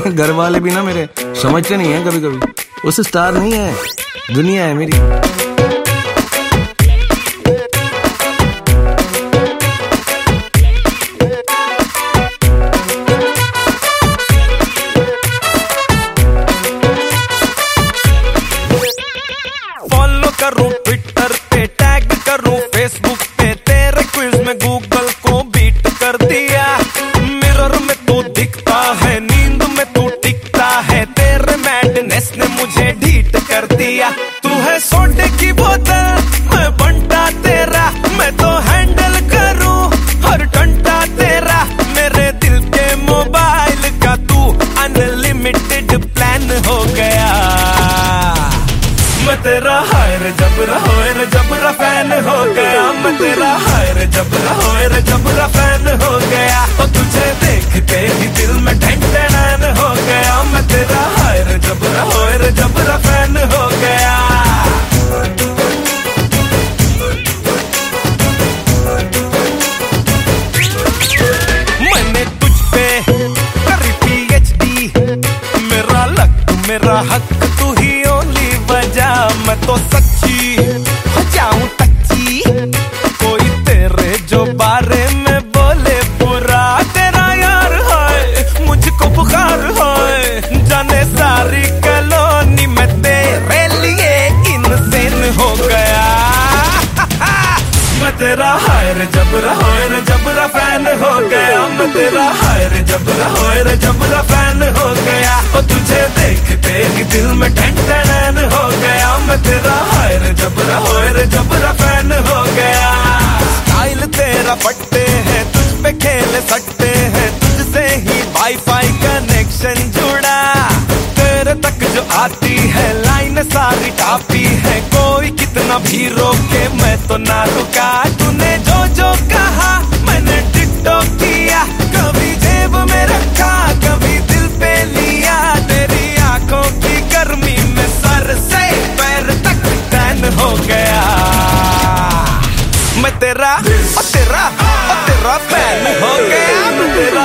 घर वाले भी ना मेरे, समझते नहीं है कभी कभी उस स्टार नहीं है, दुनिया है मेरी। फॉलो करूँ ट्विटर पे टैग करूँ फेसबुक पे, तेरे क्विज में गूगल कर दिया। तू है सोडे की बोतल, मैं बंटा तेरा, मैं तो हैंडल करूँ, हर घंटा तेरा। मेरे दिल के मोबाइल का तू अनलिमिटेड प्लान हो गया। मैं तेरा हायर जबरा होयर जबरा फ़ैन हो गया। मैं तेरा हायर जबरा होयर जबरा फ़ैन मेरा हक तू ही ओली बजा मैं तो सच्ची हो जाऊँ कच्ची कोई तेरे जो बारे में बोले, बुरा तेरा यार है, मुझको बुखार है। जाने सारी कलोनी में तेरे लिए इनसेन हो गया। मैं तेरा हायर जबरा, होयर जबरा फ़ैन हो गया। मैं तेरा हायर जबरा, होयर जबरा फ़ैन हो गया। पट्टे हैं, तुझ पे खेल सकते हैं, तुझसे ही वाईफाई कनेक्शन जुड़ा। तेरे तक जो आती है लाइन सारी टापी है, कोई कितना भी रोके, मैं तो ना रुका। तूने जो जो कहा, मैंने टिकटो किया, कभी जेब में रखा, कभी दिल पे लिया। तेरी आँखों की गर्मी में सर से पैर तक टैन हो गया। मैं तेरा और तेरा तेरा फ़ैन हो गया। तेरा